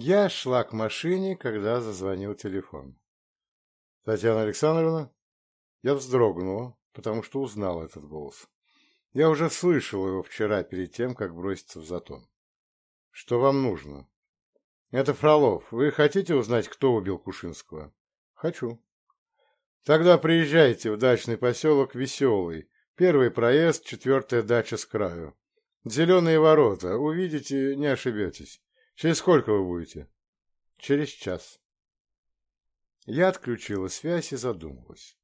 Я шла к машине, когда зазвонил телефон. Татьяна Александровна, я вздрогнула, потому что узнала этот голос. Я уже слышал его вчера перед тем, как броситься в затон. Что вам нужно? Это Фролов. Вы хотите узнать, кто убил Кушинского? Хочу. Тогда приезжайте в дачный поселок Веселый. Первый проезд, четвертая дача с краю. Зеленые ворота. Увидите, не ошибетесь. Через сколько вы будете? Через час. Я отключила связь и задумалась.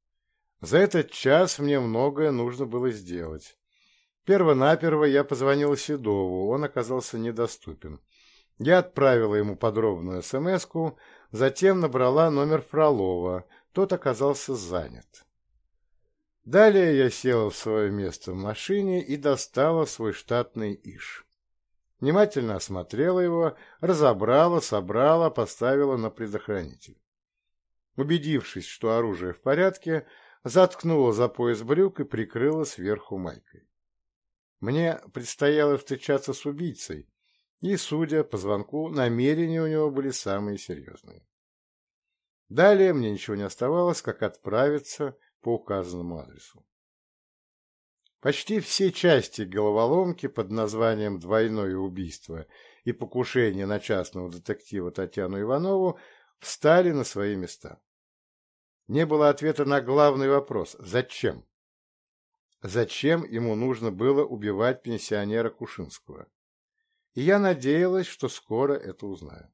За этот час мне многое нужно было сделать. Первонаперво я позвонила Седову, он оказался недоступен. Я отправила ему подробную смс затем набрала номер Фролова, тот оказался занят. Далее я села в свое место в машине и достала свой штатный иш Внимательно осмотрела его, разобрала, собрала, поставила на предохранитель. Убедившись, что оружие в порядке, заткнула за пояс брюк и прикрыла сверху майкой. Мне предстояло встречаться с убийцей, и, судя по звонку, намерения у него были самые серьезные. Далее мне ничего не оставалось, как отправиться по указанному адресу. Почти все части головоломки под названием «Двойное убийство» и покушение на частного детектива Татьяну Иванову встали на свои места. Не было ответа на главный вопрос «Зачем?». Зачем ему нужно было убивать пенсионера Кушинского? И я надеялась, что скоро это узнаю.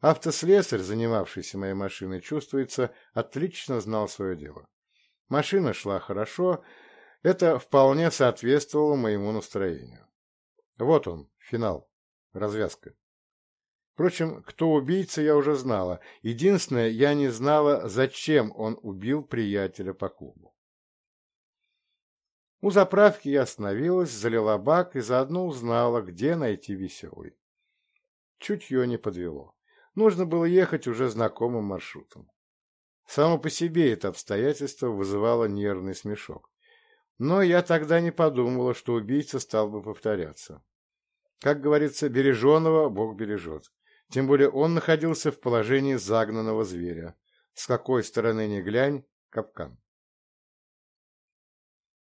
Автослесарь, занимавшийся моей машиной, чувствуется, отлично знал свое дело. Машина шла хорошо, это вполне соответствовало моему настроению. Вот он, финал, развязка. Впрочем, кто убийца, я уже знала. Единственное, я не знала, зачем он убил приятеля по клубу. У заправки я остановилась, залила бак и заодно узнала, где найти веселый. Чутье не подвело. Нужно было ехать уже знакомым маршрутом. Само по себе это обстоятельство вызывало нервный смешок. Но я тогда не подумала, что убийца стал бы повторяться. Как говорится, береженого Бог бережет. Тем более он находился в положении загнанного зверя. С какой стороны ни глянь, капкан.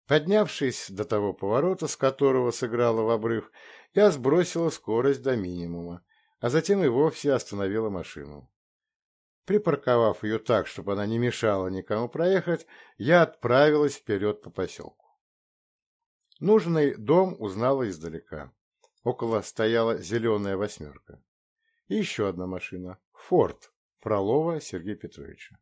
Поднявшись до того поворота, с которого сыграла в обрыв, я сбросила скорость до минимума, а затем и вовсе остановила машину. Припарковав ее так, чтобы она не мешала никому проехать, я отправилась вперед по поселку. Нужный дом узнала издалека. Около стояла зеленая восьмерка. И еще одна машина. Форд. Фролова Сергея Петровича.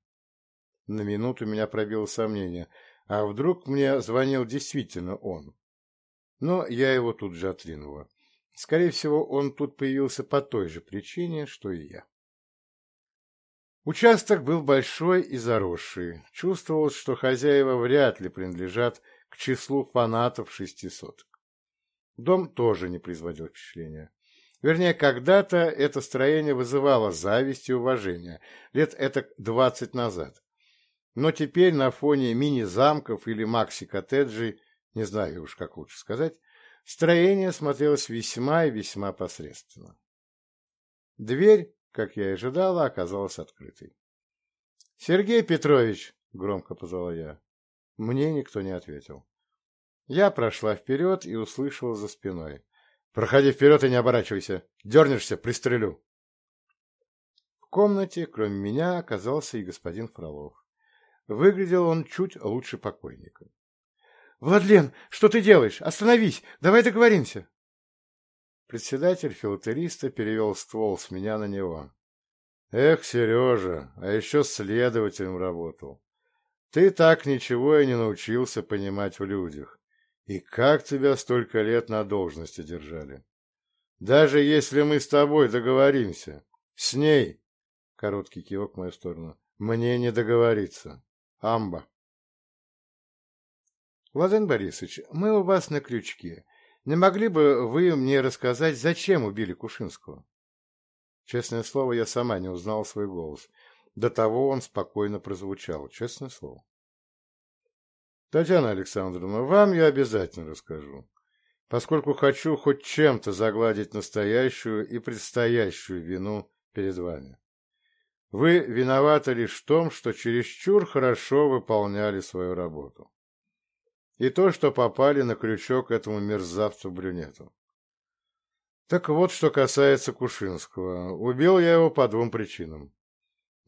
На минуту меня пробило сомнение. А вдруг мне звонил действительно он? Но я его тут же отринула. Скорее всего, он тут появился по той же причине, что и я. Участок был большой и заросший. Чувствовалось, что хозяева вряд ли принадлежат к к числу фанатов шестисот. Дом тоже не производил впечатления. Вернее, когда-то это строение вызывало зависть и уважение, лет это двадцать назад. Но теперь на фоне мини-замков или макси-коттеджей, не знаю уж как лучше сказать, строение смотрелось весьма и весьма посредственно. Дверь, как я и ожидала, оказалась открытой. — Сергей Петрович! — громко позвала я. Мне никто не ответил. Я прошла вперед и услышала за спиной. «Проходи вперед и не оборачивайся! Дернешься, пристрелю!» В комнате, кроме меня, оказался и господин Фролов. Выглядел он чуть лучше покойника. «Владлен, что ты делаешь? Остановись! Давай договоримся!» Председатель филатериста перевел ствол с меня на него. «Эх, Сережа, а еще следователем работал. Ты так ничего и не научился понимать в людях. И как тебя столько лет на должности держали? Даже если мы с тобой договоримся, с ней, короткий кивок в мою сторону, мне не договориться. Амба. Владимир Борисович, мы у вас на крючке. Не могли бы вы мне рассказать, зачем убили Кушинского? Честное слово, я сама не узнал свой голос. До того он спокойно прозвучал, честное слово. Татьяна Александровна, вам я обязательно расскажу. поскольку хочу хоть чем-то загладить настоящую и предстоящую вину перед вами. Вы виноваты лишь в том, что чересчур хорошо выполняли свою работу. И то, что попали на крючок этому мерзавцу-брюнету. Так вот, что касается Кушинского. Убил я его по двум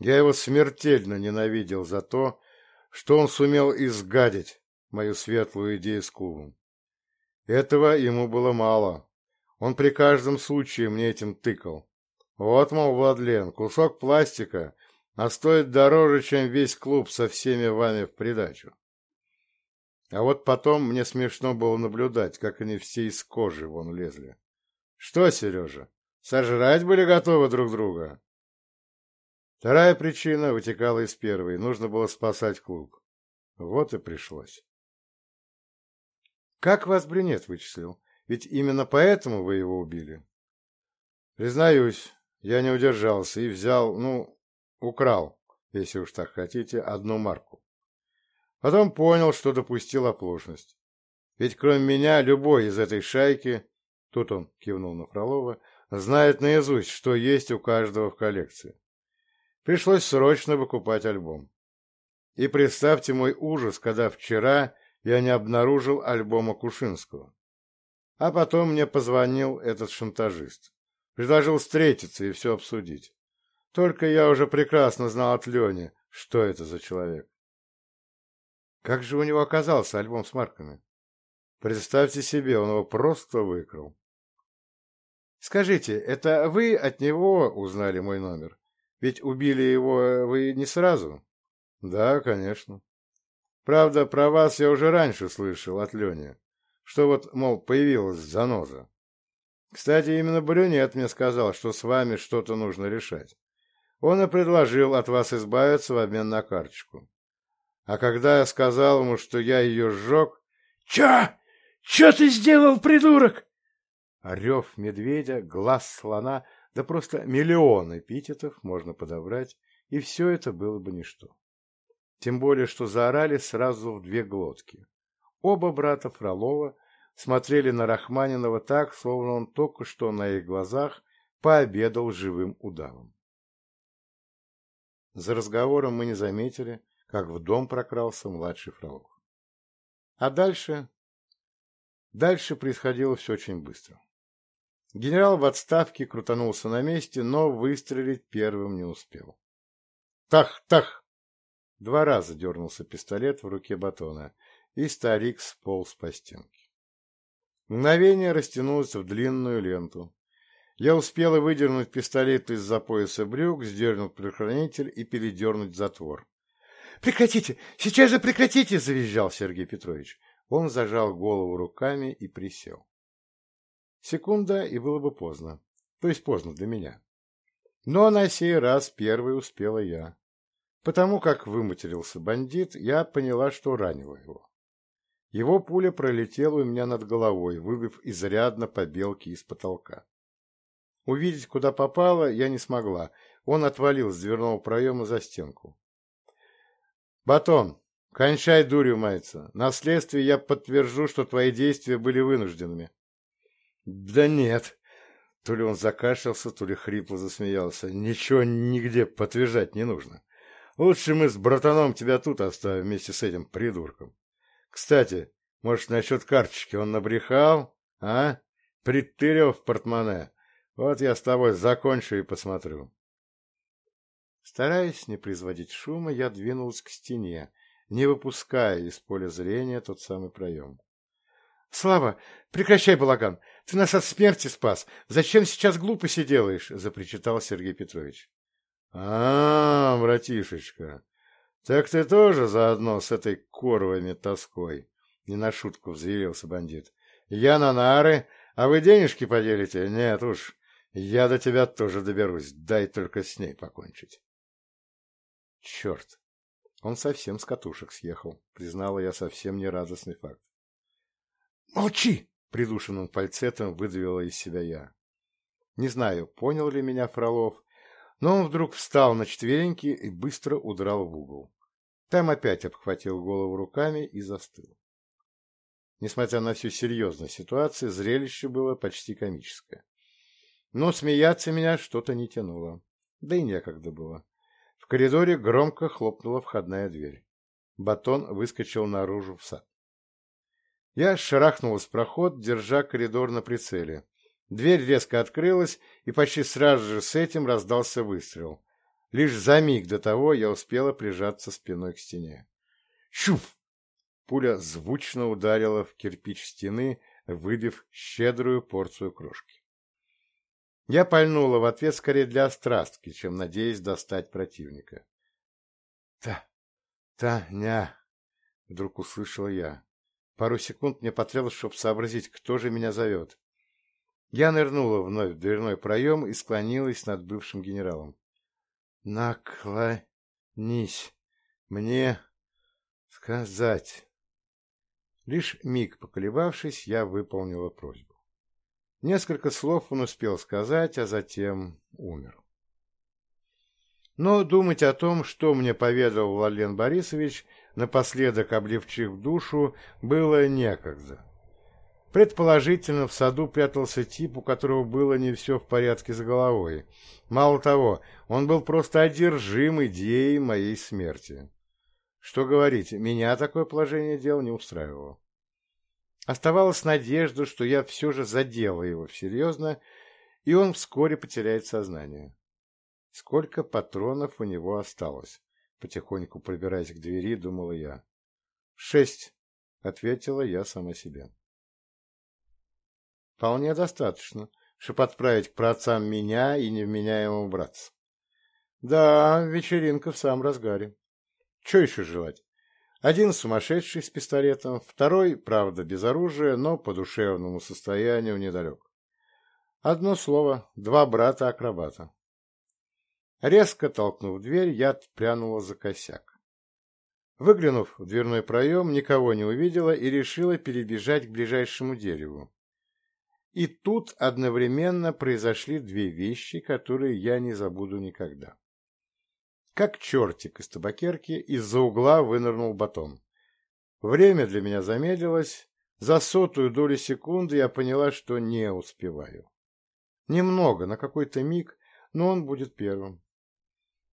причинам. Я его смертельно ненавидел за то, что он сумел изгадить мою светлую идею с клубом. Этого ему было мало. Он при каждом случае мне этим тыкал. Вот, мол, Владлен, кусок пластика, а стоит дороже, чем весь клуб со всеми вами в придачу. А вот потом мне смешно было наблюдать, как они все из Вторая причина вытекала из первой. Нужно было спасать клуб. Вот и пришлось. Как вас брюнет вычислил? Ведь именно поэтому вы его убили. Признаюсь, я не удержался и взял, ну, украл, если уж так хотите, одну марку. Потом понял, что допустил оплошность. Ведь кроме меня любой из этой шайки, тут он кивнул на Фролова, знает наизусть, что есть у каждого в коллекции. Пришлось срочно выкупать альбом. И представьте мой ужас, когда вчера я не обнаружил альбома Кушинского. А потом мне позвонил этот шантажист. Предложил встретиться и все обсудить. Только я уже прекрасно знал от Лени, что это за человек. Как же у него оказался альбом с марками? Представьте себе, он его просто выкрал. Скажите, это вы от него узнали мой номер? Ведь убили его вы не сразу? Да, конечно. Правда, про вас я уже раньше слышал от Лени, что вот, мол, появилась заноза. Кстати, именно Брюнет мне сказал, что с вами что-то нужно решать. Он и предложил от вас избавиться в обмен на карточку. А когда я сказал ему, что я ее сжег... — Чё? Чё ты сделал, придурок? Рев медведя, глаз слона, да просто миллион эпитетов можно подобрать, и все это было бы ничто. Тем более, что заорали сразу в две глотки. Оба брата Фролова смотрели на Рахманинова так, словно он только что на их глазах пообедал живым удавом. За разговором мы не заметили, как в дом прокрался младший Фролов. А дальше... Дальше происходило все очень быстро. Генерал в отставке крутанулся на месте, но выстрелить первым не успел. «Тах! Тах!» Два раза дернулся пистолет в руке батона, и старик сполз по стенке. Мгновение растянулось в длинную ленту. Я успела выдернуть пистолет из-за пояса брюк, сдернуть предохранитель и передернуть затвор. «Прекратите! Сейчас же прекратите!» — завизжал Сергей Петрович. Он зажал голову руками и присел. Секунда, и было бы поздно. То есть поздно для меня. Но на сей раз первой успела я. Потому как выматерился бандит, я поняла, что ранила его. Его пуля пролетела у меня над головой, выбив изрядно побелки из потолка. Увидеть, куда попало, я не смогла. Он отвалил с дверного проема за стенку. «Батон, кончай дурью маяться. На следствии я подтвержу, что твои действия были вынужденными». «Да нет». То ли он закашлялся, то ли хрипло засмеялся. «Ничего нигде подтверждать не нужно. Лучше мы с братаном тебя тут оставим вместе с этим придурком. Кстати, может, насчет карточки он набрехал, а? Притырил в портмоне. Вот я с тобой закончу и посмотрю. Стараясь не производить шума, я двинулась к стене, не выпуская из поля зрения тот самый проем. — Слава, прекращай балаган! Ты нас от смерти спас! Зачем сейчас глупости делаешь? — запричитал Сергей Петрович. — А, братишечка, так ты тоже заодно с этой коровыми придушенным фальцетом выдавила из себя я. Не знаю, понял ли меня Фролов, но он вдруг встал на четвереньки и быстро удрал в угол. Там опять обхватил голову руками и застыл. Несмотря на всю серьезность ситуации, зрелище было почти комическое. Но смеяться меня что-то не тянуло. Да и некогда было. В коридоре громко хлопнула входная дверь. Батон выскочил наружу в сад. Я шарахнулась в проход, держа коридор на прицеле. Дверь резко открылась, и почти сразу же с этим раздался выстрел. Лишь за миг до того я успела прижаться спиной к стене. Щуф! Пуля звучно ударила в кирпич стены, выбив щедрую порцию крошки. Я пальнула в ответ скорее для острастки, чем надеясь достать противника. «Та... Таня!» — вдруг услышала я. Пару секунд мне потребовалось, чтобы сообразить, кто же меня зовет. Я нырнула вновь в дверной проем и склонилась над бывшим генералом. «Наклонись мне сказать». Лишь миг поколебавшись, я выполнила просьбу. Несколько слов он успел сказать, а затем умер. Но думать о том, что мне поведал Владлен Борисович, напоследок облегчив душу, было некогда. Предположительно, в саду прятался тип, у которого было не все в порядке с головой. Мало того, он был просто одержим идеей моей смерти. Что говорить, меня такое положение дел не устраивало. Оставалась надежда, что я все потихоньку пробираясь к двери, думала я. «Шесть!» — ответила я сама себе. «Вполне достаточно, чтобы отправить к праотцам меня и невменяемого братца. Да, вечеринка в самом разгаре. Че еще желать? Один сумасшедший с пистолетом, второй, правда, без оружия, но по душевному состоянию недалек. Одно слово — два брата-акробата. Резко толкнув дверь, я отпрянула за косяк. Выглянув в дверной проем, никого не увидела и решила перебежать к ближайшему дереву. И тут одновременно произошли две вещи, которые я не забуду никогда. Как чертик из табакерки, из-за угла вынырнул батон. Время для меня замедлилось. За сотую долю секунды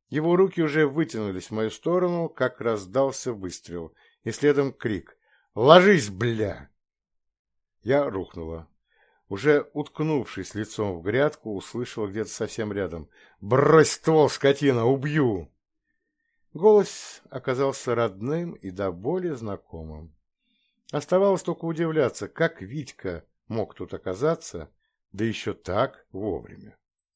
я поняла, что не успеваю. Немного, на какой-то миг, но он будет первым. Его руки уже вытянулись в мою сторону, как раздался выстрел, и следом крик «Ложись, бля!». Я рухнула. Уже уткнувшись лицом в грядку, услышала где-то совсем рядом «Брось ствол, скотина, убью!». Голос оказался родным и до боли знакомым. Оставалось только удивляться, как Витька мог тут оказаться, да еще так вовремя.